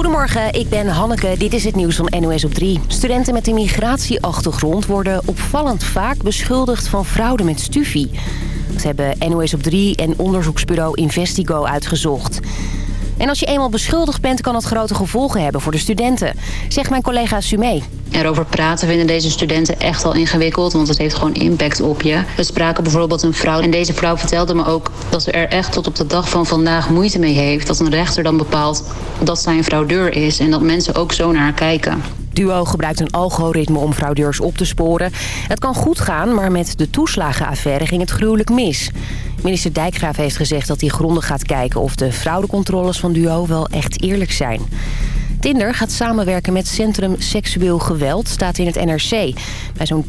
Goedemorgen, ik ben Hanneke. Dit is het nieuws van NOS op 3. Studenten met een migratieachtergrond worden opvallend vaak beschuldigd van fraude met stufie. Dat hebben NOS op 3 en onderzoeksbureau Investigo uitgezocht. En als je eenmaal beschuldigd bent, kan dat grote gevolgen hebben voor de studenten, zegt mijn collega Sumé. Erover praten vinden deze studenten echt al ingewikkeld, want het heeft gewoon impact op je. We spraken bijvoorbeeld een vrouw en deze vrouw vertelde me ook dat ze er echt tot op de dag van vandaag moeite mee heeft. Dat een rechter dan bepaalt dat zij een fraudeur is en dat mensen ook zo naar haar kijken. Duo gebruikt een algoritme om fraudeurs op te sporen. Het kan goed gaan, maar met de toeslagenaffaire ging het gruwelijk mis. Minister Dijkgraaf heeft gezegd dat hij grondig gaat kijken... of de fraudecontroles van Duo wel echt eerlijk zijn. Tinder gaat samenwerken met Centrum Seksueel Geweld, staat in het NRC. Bij zo'n 30%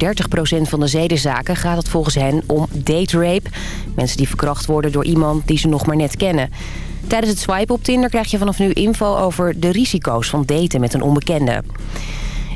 van de zedenzaken gaat het volgens hen om date rape. Mensen die verkracht worden door iemand die ze nog maar net kennen. Tijdens het swipen op Tinder krijg je vanaf nu info over de risico's van daten met een onbekende.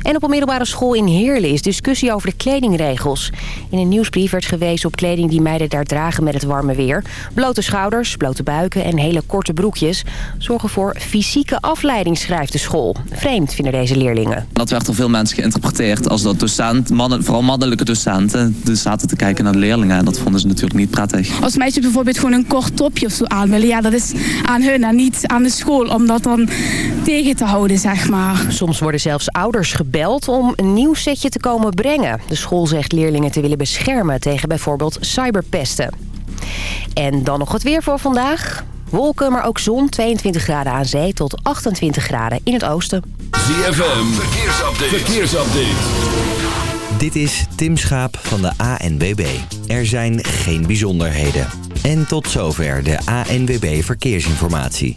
En op een middelbare school in Heerlen is discussie over de kledingregels. In een nieuwsbrief werd gewezen op kleding die meiden daar dragen met het warme weer. Blote schouders, blote buiken en hele korte broekjes... zorgen voor fysieke afleiding, schrijft de school. Vreemd vinden deze leerlingen. Dat werd door veel mensen geïnterpreteerd als dat docent, mannen, vooral mannelijke docenten... dus zaten te kijken naar de leerlingen en dat vonden ze natuurlijk niet prettig. Als meisje bijvoorbeeld gewoon een kort topje of zo aan willen... ja, dat is aan hun en niet aan de school om dat dan tegen te houden, zeg maar. Soms worden zelfs ouders gebeld om een nieuw setje te komen brengen. De school zegt leerlingen te willen beschermen tegen bijvoorbeeld cyberpesten. En dan nog het weer voor vandaag. Wolken, maar ook zon. 22 graden aan zee tot 28 graden in het oosten. ZFM, verkeersupdate. verkeersupdate. Dit is Tim Schaap van de ANWB. Er zijn geen bijzonderheden. En tot zover de ANWB Verkeersinformatie.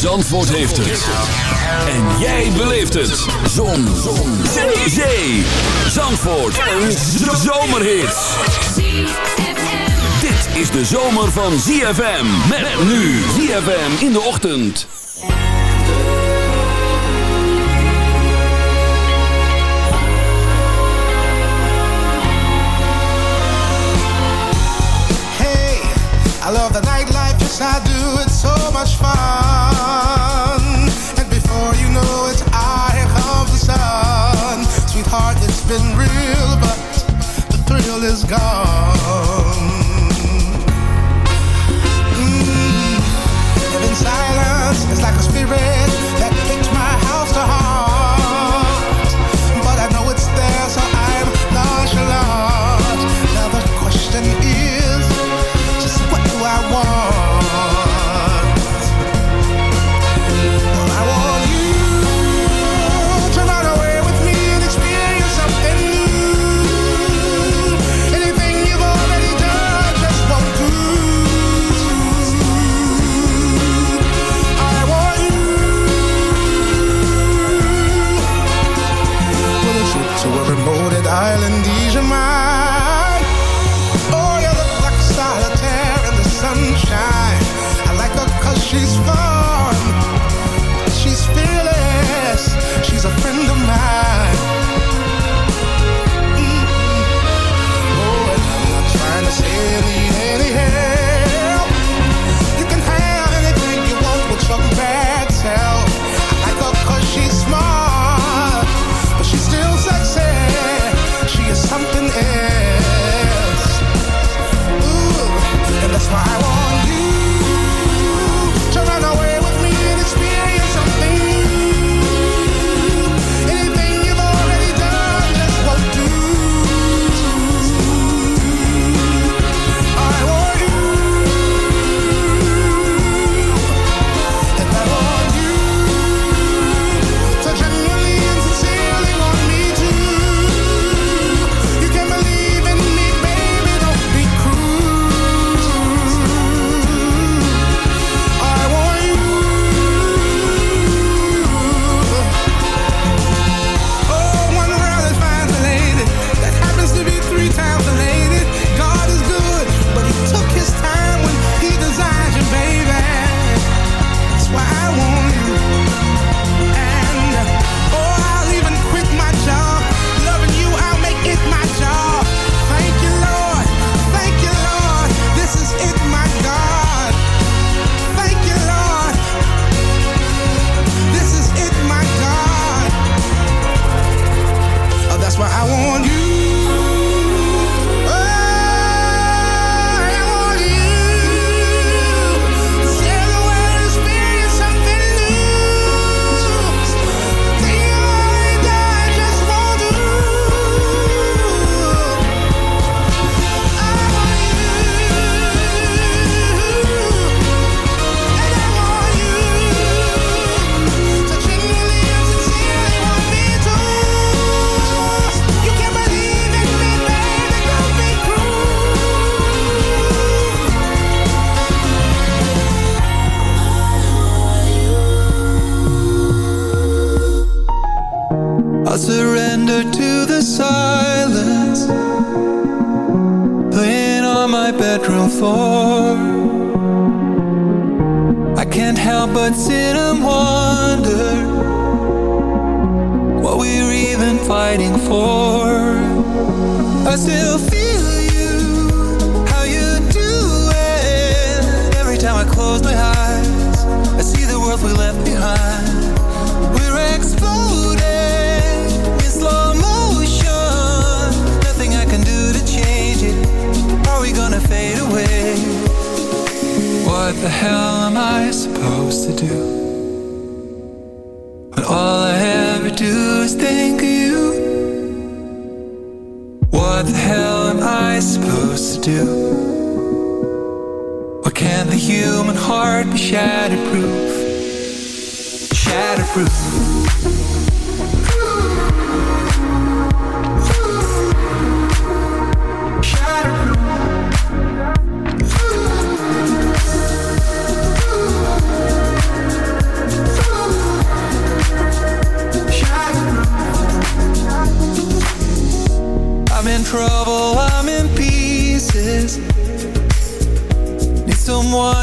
Zandvoort heeft het. En jij beleeft het. Zon. Zon. Zee. Zee. Zandvoort. Een zomerhit. Dit is de zomer van ZFM. Met nu ZFM in de ochtend. Hey, I love the nightlife, yes I do, scars. I won't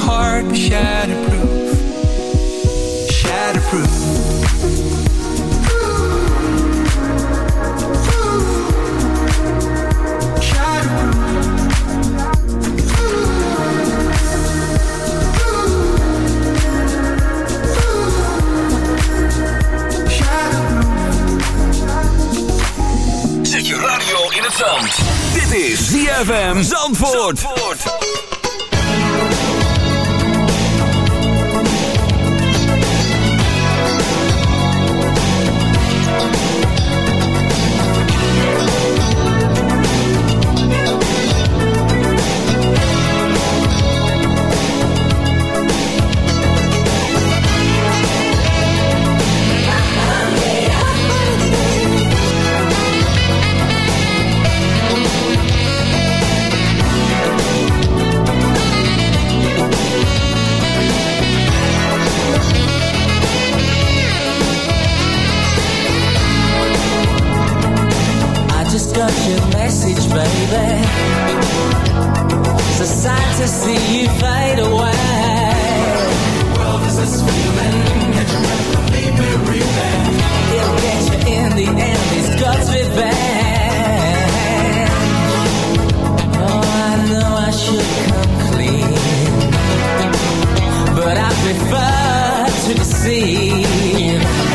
Heart be shatterproof? Shatterproof in het zand. Dit is ZFM Zandvoort. Zandvoort. Your message, baby. It's So sad to see you fade away. World is this feeling. Your breath and leave me breathing. It'll get you in the end. These guts revenge. Oh, I know I should come clean, but I prefer to deceive.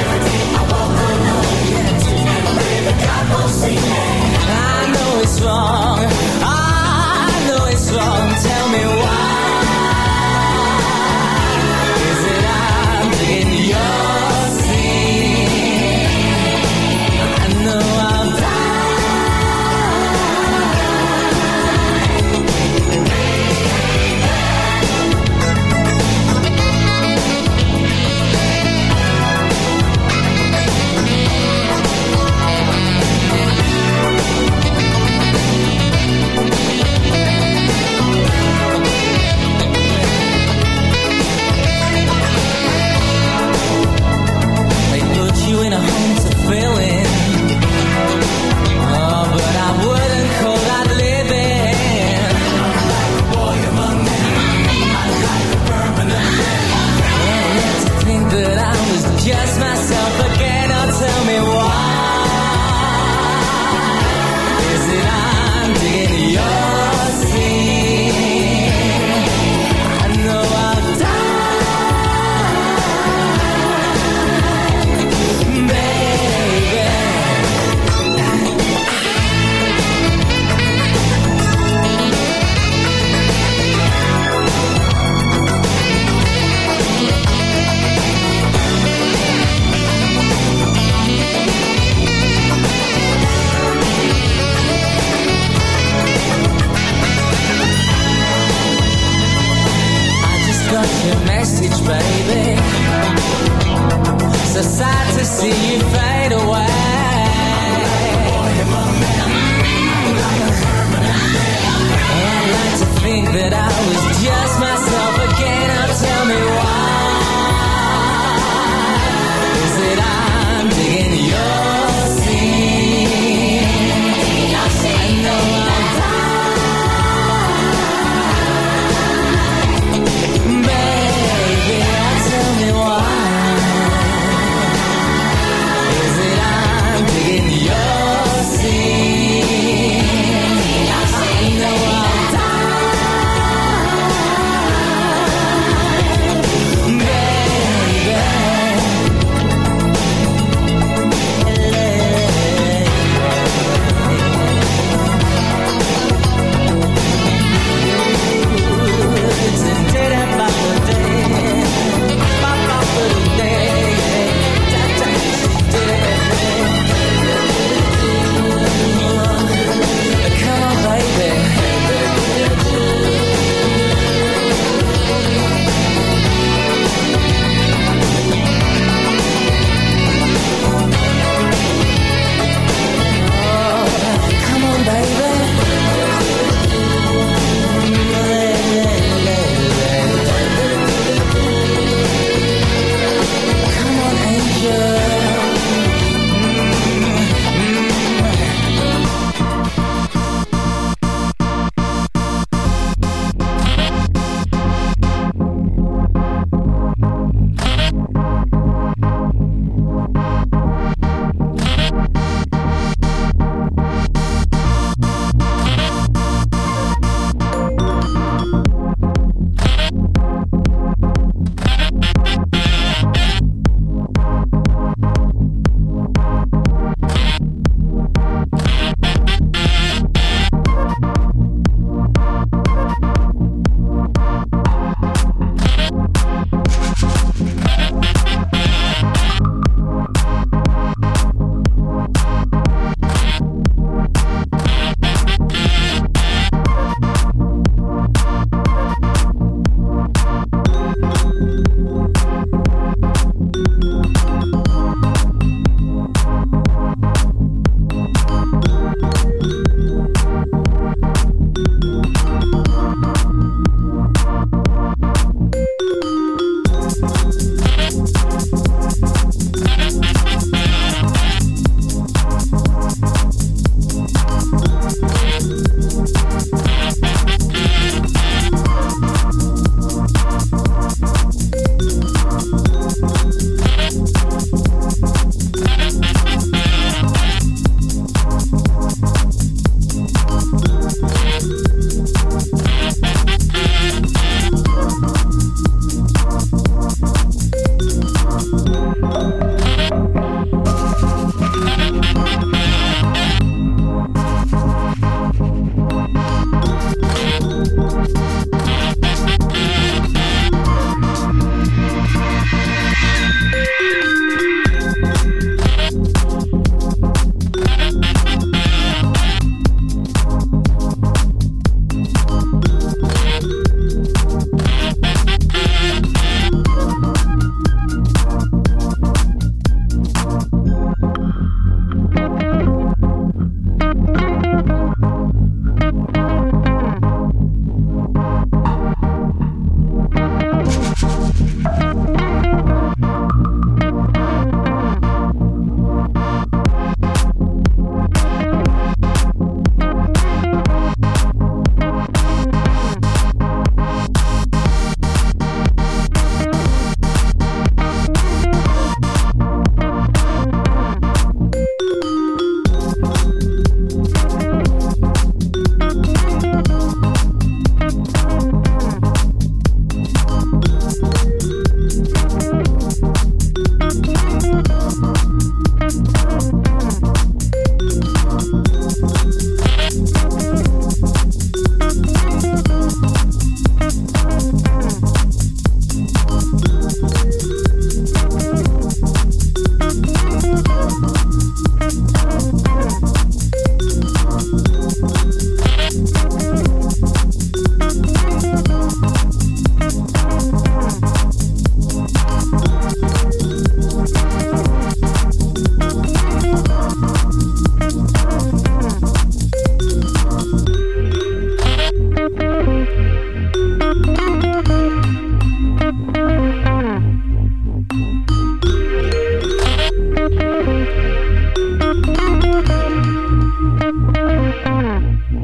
Mm.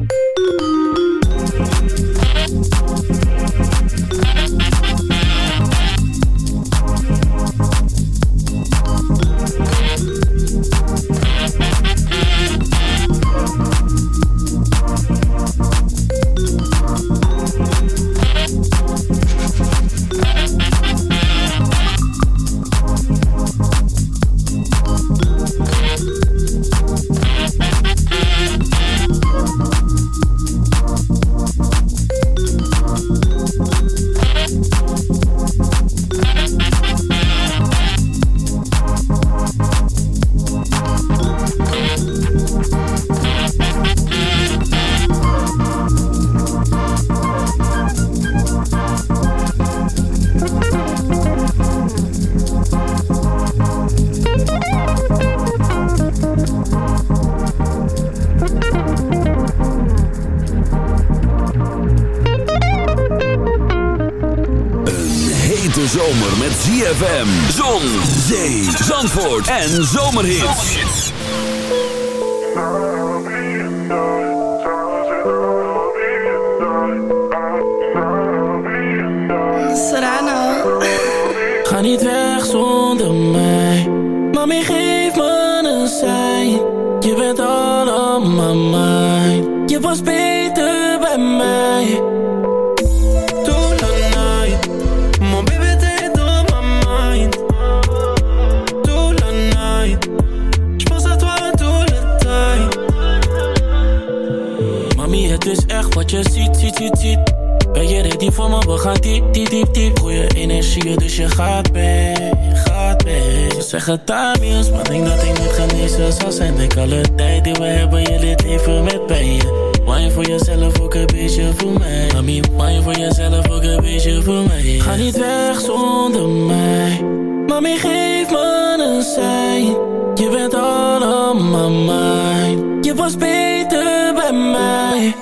en zomerhit. Ze zeggen daarmee maar denk dat ik niet genezen zal zijn. Ik alle tijd die we hebben, je lid even met pijn. Wine voor jezelf, ook een beetje voor mij. Mami, wine voor jezelf, ook een beetje voor mij. Ga niet weg zonder mij. Mami, geef me een sein. Je bent allemaal mijn Je was beter bij mij.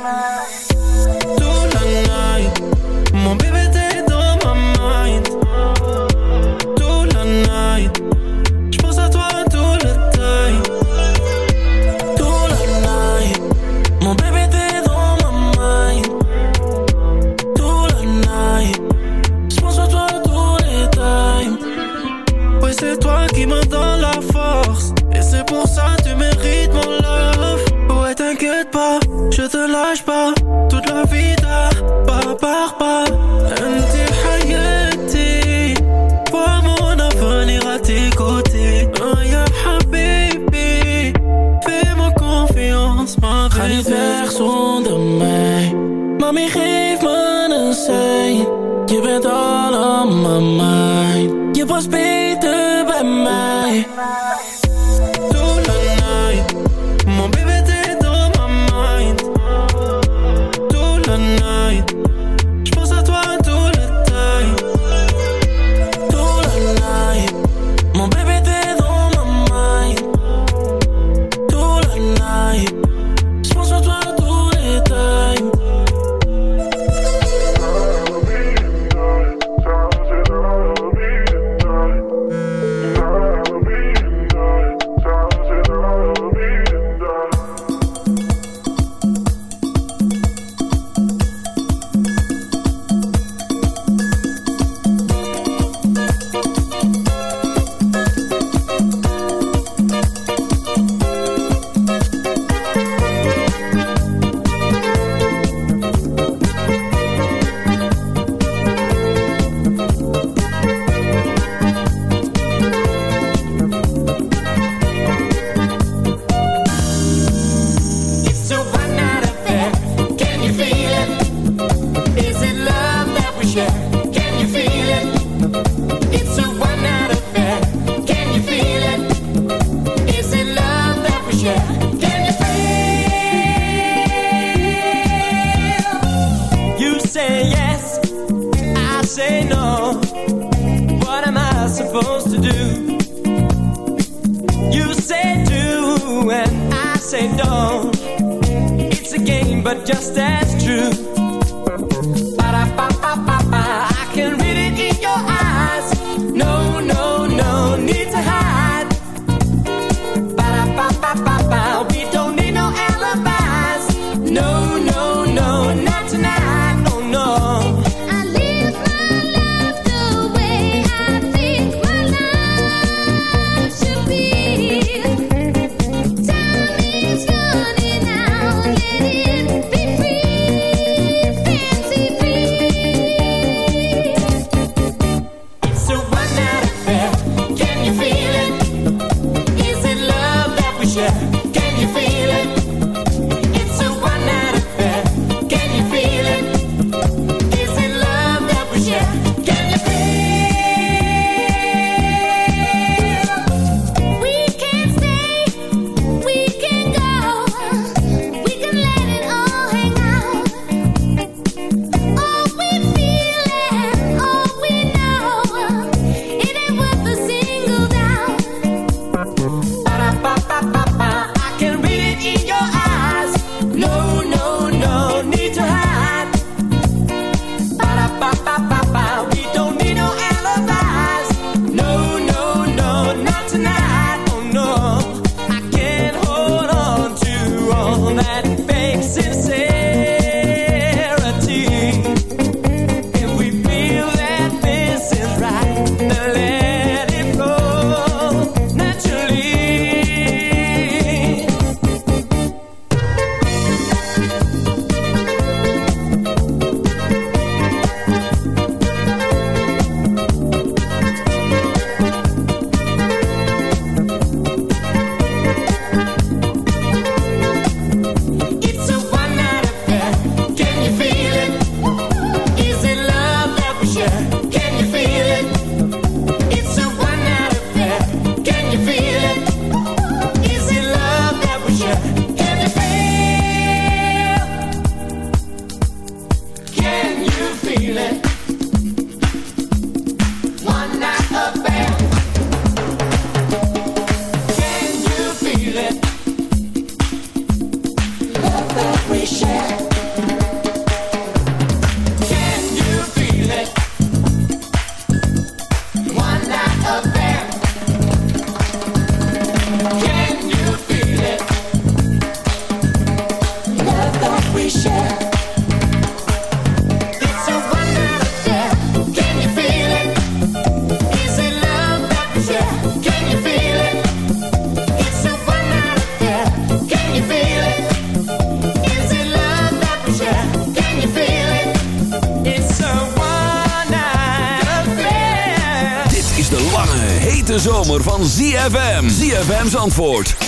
van ZFM. ZFM's antwoord. 106.9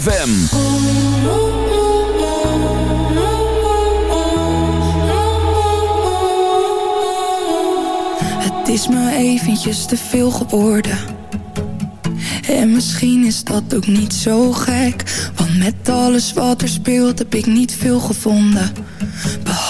FM. Het is me eventjes te veel geworden. En misschien is dat ook niet zo gek. Want met alles wat er speelt heb ik niet veel gevonden.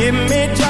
Give me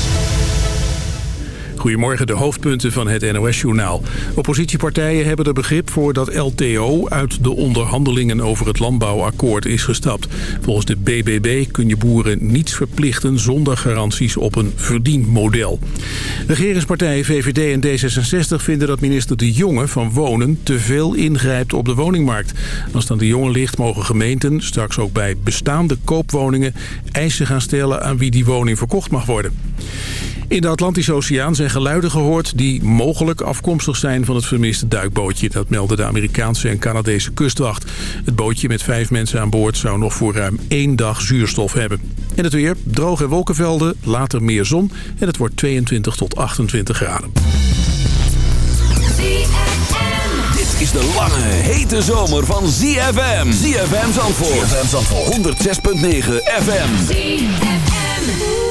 Goedemorgen, de hoofdpunten van het NOS-journaal. Oppositiepartijen hebben er begrip voor dat LTO uit de onderhandelingen over het landbouwakkoord is gestapt. Volgens de BBB kun je boeren niets verplichten zonder garanties op een verdienmodel. Regeringspartijen VVD en D66 vinden dat minister De Jonge van Wonen te veel ingrijpt op de woningmarkt. Als aan De Jonge ligt mogen gemeenten straks ook bij bestaande koopwoningen eisen gaan stellen aan wie die woning verkocht mag worden. In de Atlantische Oceaan zijn geluiden gehoord die mogelijk afkomstig zijn van het vermiste duikbootje. Dat meldde de Amerikaanse en Canadese kustwacht. Het bootje met vijf mensen aan boord zou nog voor ruim één dag zuurstof hebben. En het weer, droog en wolkenvelden, later meer zon en het wordt 22 tot 28 graden. Dit is de lange, hete zomer van ZFM. ZFM Zandvoort. ZFM Zandvoort. 106.9 FM. All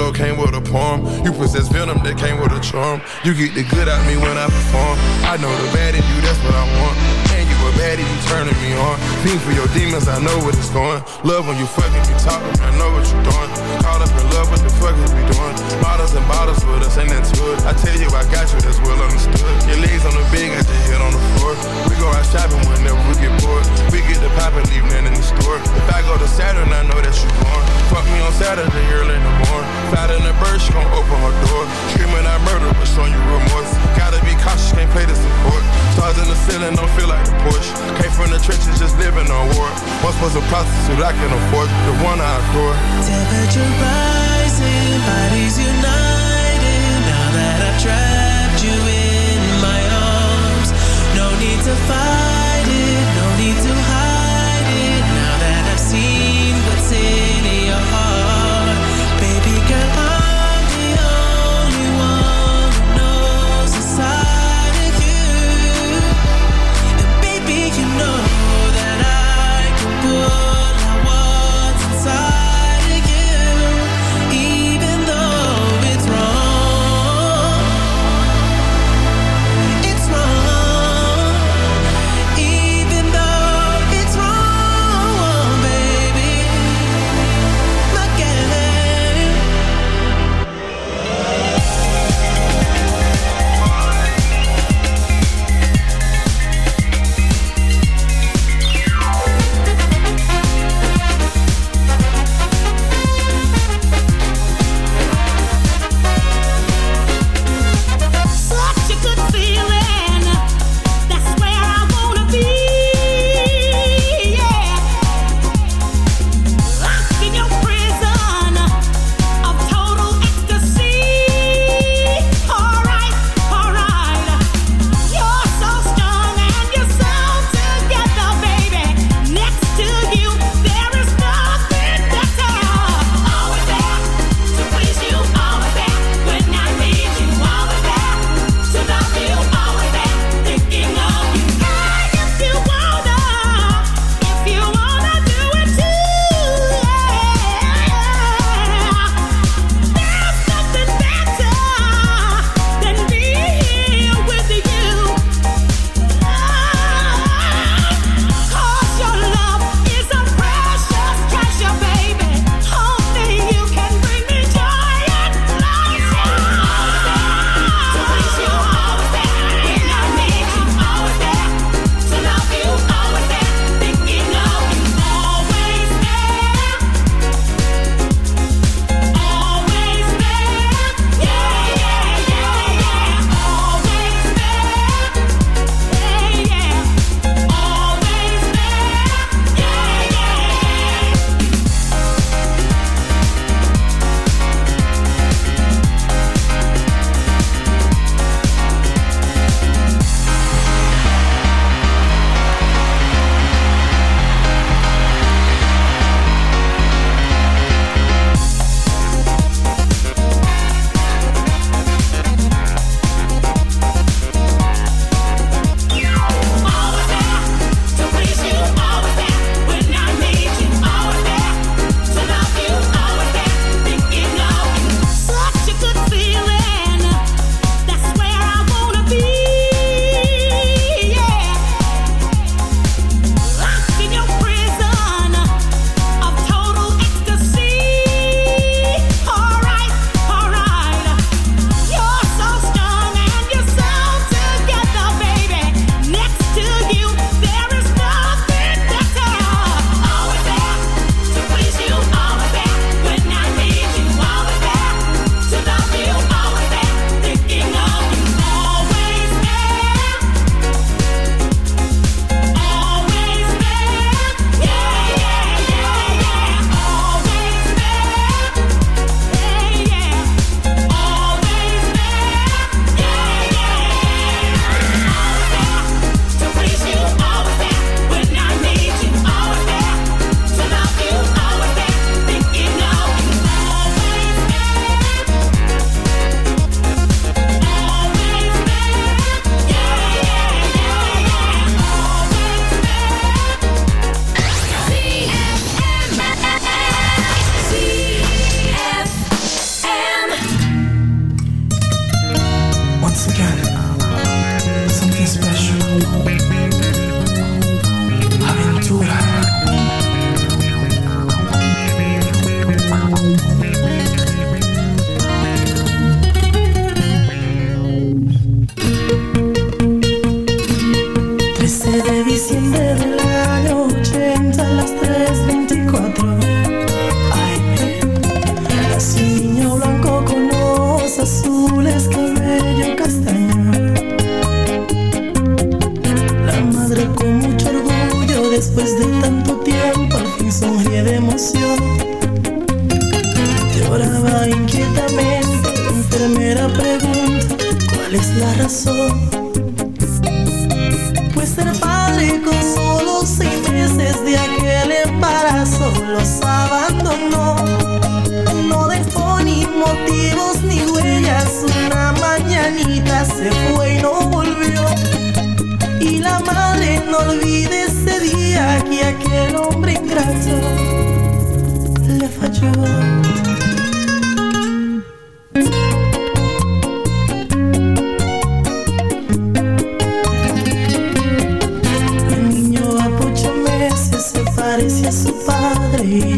pillow came with a palm. You possess venom that came with a charm. You get the good out me when I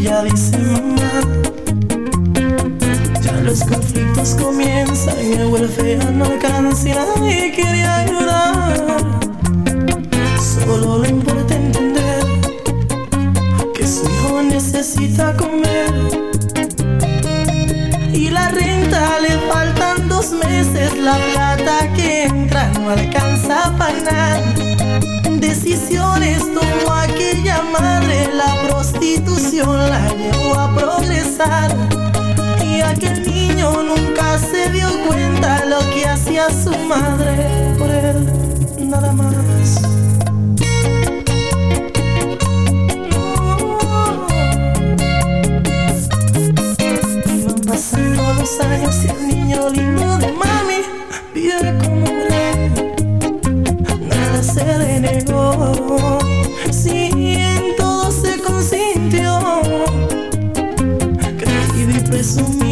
ya dice mamá. Ya los conflictos comienzan y me huelfean no alcancía y quería ayudar. Solo le importa entender que su hijo necesita comer. Y la renta le faltan dos meses, la plata que entra no alcanza para nada. Decisiones tomar aquella madre la prostitución la llevó a progresar y aquel niño nunca se dio cuenta lo que hacía su madre por él, nada más. No. Pasando los años y el niño lindo de mar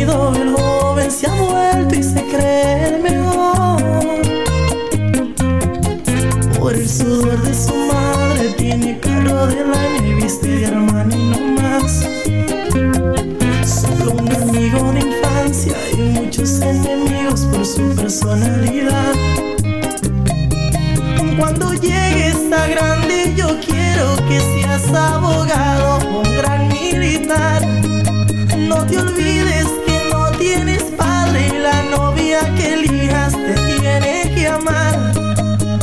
el joven se ha vuelto y se cree el mejor. Por el sudor de su madre tiene carro del año y viste de hermano y no más. Solo un amigo de infancia y muchos enemigos por su personalidad. Cuando llegues a grande yo quiero que seas abogado o un gran militar. No te olvides tienes padre y la novia que elijas te tiene que amar.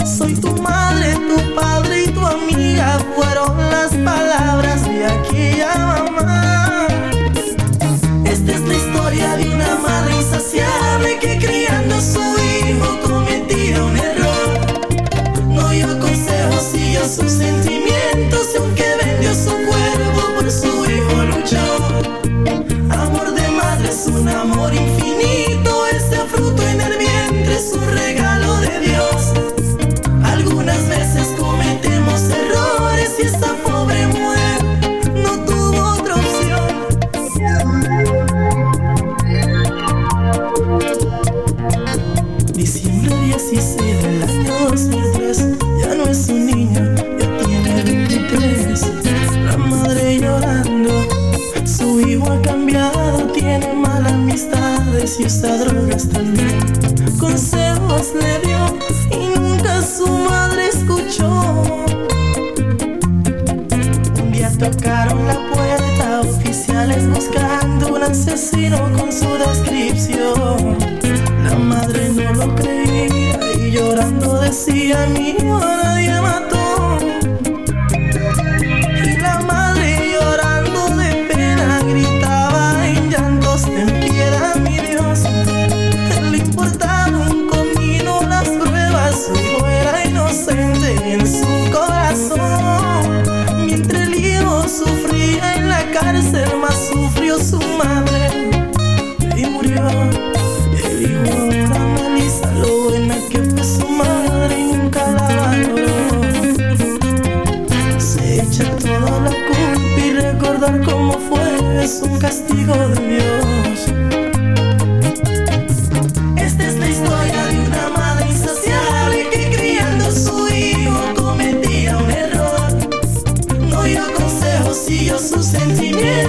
Soy tu madre, tu padre y tu amiga fueron las palabras de aquella mamá.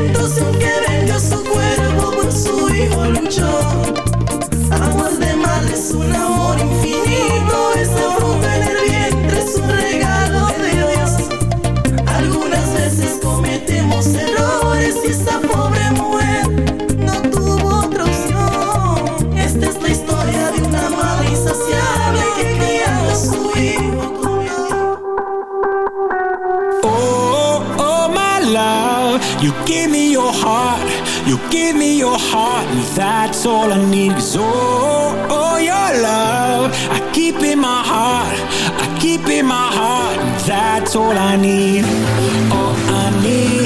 momentos en que vendió su cuerpo por su hijo luchó. Aguas de madre es una voz. Give me your heart, and that's all I need. Cause oh, oh, your love, I keep in my heart, I keep in my heart, and that's all I need. All I need,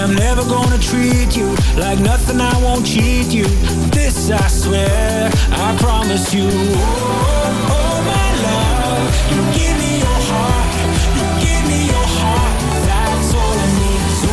I'm never gonna treat you like nothing. I won't cheat you. This I swear, I promise you. Oh, oh, oh my love, you give me your heart, you give me your heart. That's all I need. So,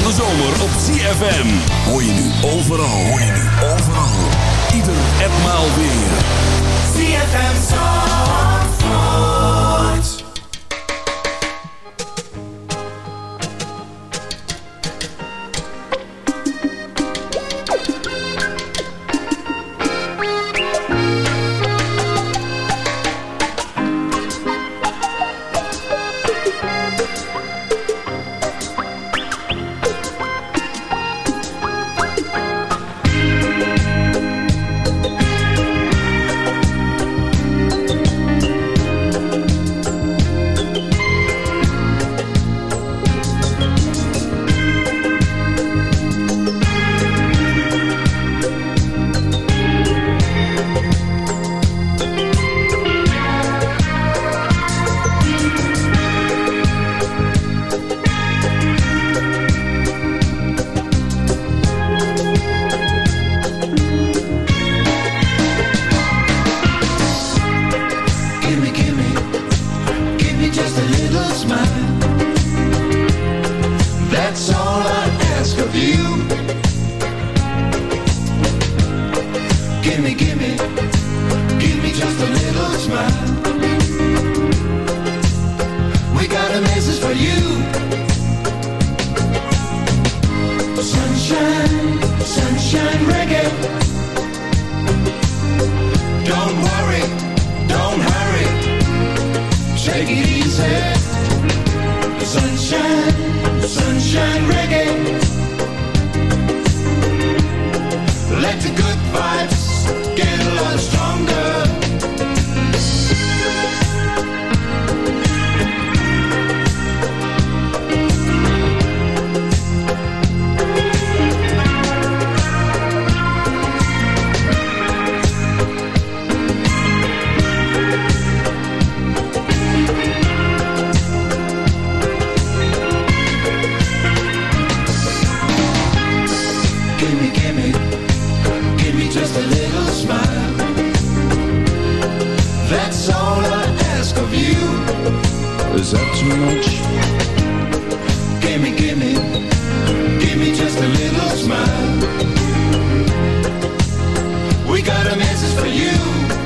Van de zomer op CFM. Hoor je nu overal. Hoor je nu overal. Ieder en maal weer. CFM Zandvoort. That's all I ask of you. Is that too much? Gimme, gimme. Gimme just a little smile. We got a message for you.